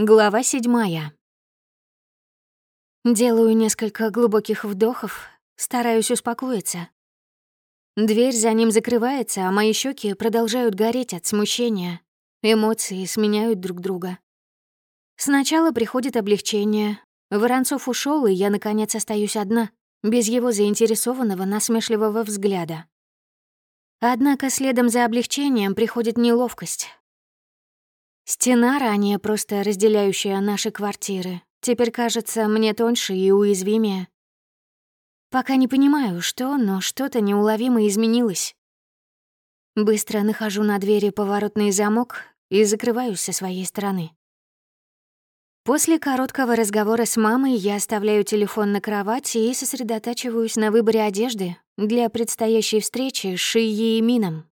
Глава седьмая. Делаю несколько глубоких вдохов, стараюсь успокоиться. Дверь за ним закрывается, а мои щеки продолжают гореть от смущения. Эмоции сменяют друг друга. Сначала приходит облегчение. Воронцов ушел, и я, наконец, остаюсь одна, без его заинтересованного, насмешливого взгляда. Однако следом за облегчением приходит неловкость. Стена, ранее просто разделяющая наши квартиры, теперь кажется мне тоньше и уязвимее. Пока не понимаю, что, но что-то неуловимо изменилось. Быстро нахожу на двери поворотный замок и закрываюсь со своей стороны. После короткого разговора с мамой я оставляю телефон на кровати и сосредотачиваюсь на выборе одежды для предстоящей встречи с Шией и Мином.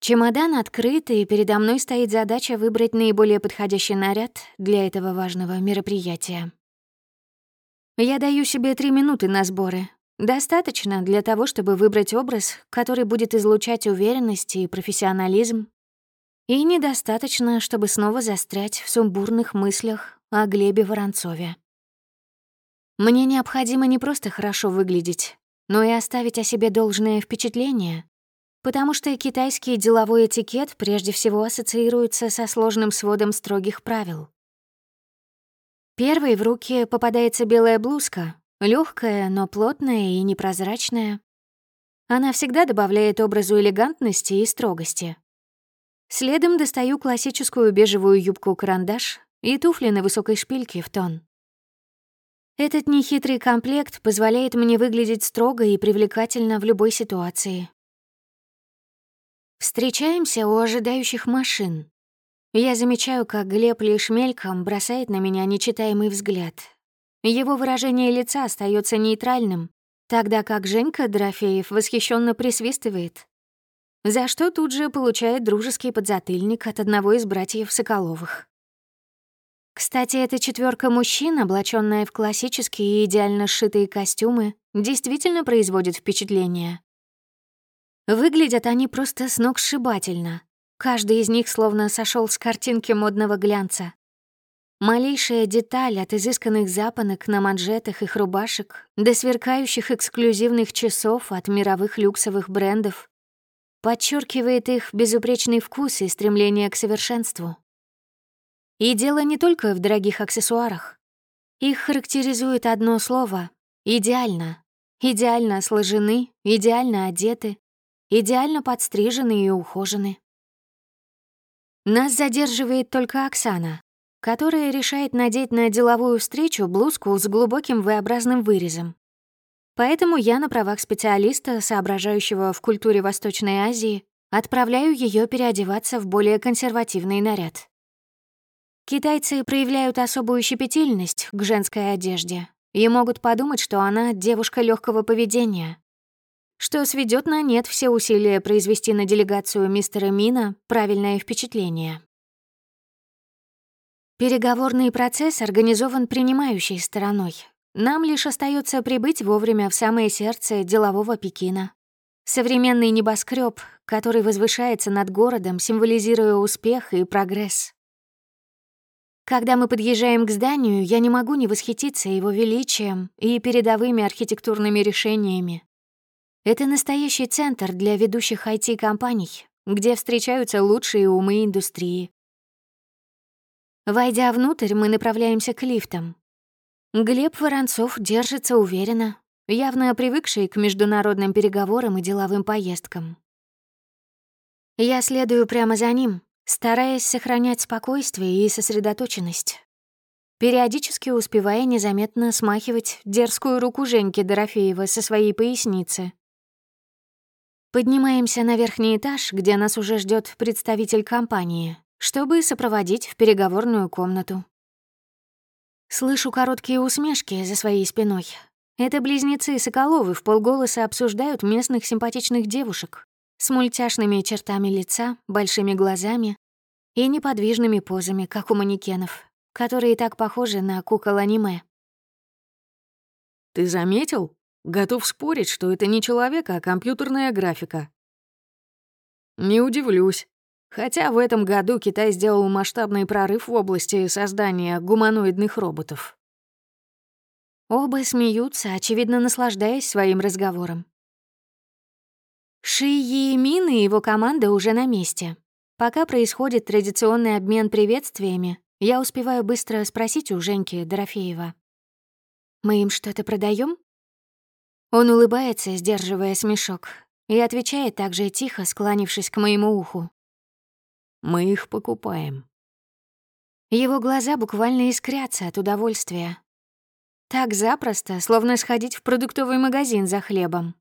Чемодан открыт, и передо мной стоит задача выбрать наиболее подходящий наряд для этого важного мероприятия. Я даю себе три минуты на сборы. Достаточно для того, чтобы выбрать образ, который будет излучать уверенность и профессионализм. И недостаточно, чтобы снова застрять в сумбурных мыслях о Глебе Воронцове. Мне необходимо не просто хорошо выглядеть, но и оставить о себе должное впечатление, потому что китайский деловой этикет прежде всего ассоциируется со сложным сводом строгих правил. Первой в руки попадается белая блузка, легкая, но плотная и непрозрачная. Она всегда добавляет образу элегантности и строгости. Следом достаю классическую бежевую юбку-карандаш и туфли на высокой шпильке в тон. Этот нехитрый комплект позволяет мне выглядеть строго и привлекательно в любой ситуации. Встречаемся у ожидающих машин. Я замечаю, как Глеб лишь мельком бросает на меня нечитаемый взгляд. Его выражение лица остается нейтральным, тогда как Женька Дорофеев восхищенно присвистывает. За что тут же получает дружеский подзатыльник от одного из братьев Соколовых. Кстати, эта четверка мужчин, облаченная в классические и идеально сшитые костюмы, действительно производит впечатление. Выглядят они просто сногсшибательно. Каждый из них словно сошел с картинки модного глянца. Малейшая деталь от изысканных запонок на манжетах их рубашек до сверкающих эксклюзивных часов от мировых люксовых брендов подчеркивает их безупречный вкус и стремление к совершенству. И дело не только в дорогих аксессуарах. Их характеризует одно слово — идеально. Идеально сложены, идеально одеты, идеально подстрижены и ухожены. Нас задерживает только Оксана, которая решает надеть на деловую встречу блузку с глубоким V-образным вырезом. Поэтому я на правах специалиста, соображающего в культуре Восточной Азии, отправляю ее переодеваться в более консервативный наряд. Китайцы проявляют особую щепетильность к женской одежде и могут подумать, что она девушка легкого поведения, что сведет на нет все усилия произвести на делегацию мистера Мина правильное впечатление. Переговорный процесс организован принимающей стороной. Нам лишь остается прибыть вовремя в самое сердце делового Пекина. Современный небоскреб, который возвышается над городом, символизируя успех и прогресс. Когда мы подъезжаем к зданию, я не могу не восхититься его величием и передовыми архитектурными решениями. Это настоящий центр для ведущих IT-компаний, где встречаются лучшие умы индустрии. Войдя внутрь, мы направляемся к лифтам. Глеб Воронцов держится уверенно, явно привыкший к международным переговорам и деловым поездкам. Я следую прямо за ним, стараясь сохранять спокойствие и сосредоточенность, периодически успевая незаметно смахивать дерзкую руку Женьки Дорофеева со своей поясницы. Поднимаемся на верхний этаж, где нас уже ждет представитель компании, чтобы сопроводить в переговорную комнату. Слышу короткие усмешки за своей спиной. Это близнецы Соколовы в полголоса обсуждают местных симпатичных девушек с мультяшными чертами лица, большими глазами и неподвижными позами, как у манекенов, которые так похожи на кукол аниме. «Ты заметил?» Готов спорить, что это не человек, а компьютерная графика. Не удивлюсь. Хотя в этом году Китай сделал масштабный прорыв в области создания гуманоидных роботов. Оба смеются, очевидно, наслаждаясь своим разговором. Ши Емин и его команда уже на месте. Пока происходит традиционный обмен приветствиями, я успеваю быстро спросить у Женьки Дорофеева. «Мы им что-то продаем? Он улыбается, сдерживая смешок, и отвечает также тихо, склонившись к моему уху. «Мы их покупаем». Его глаза буквально искрятся от удовольствия. Так запросто, словно сходить в продуктовый магазин за хлебом.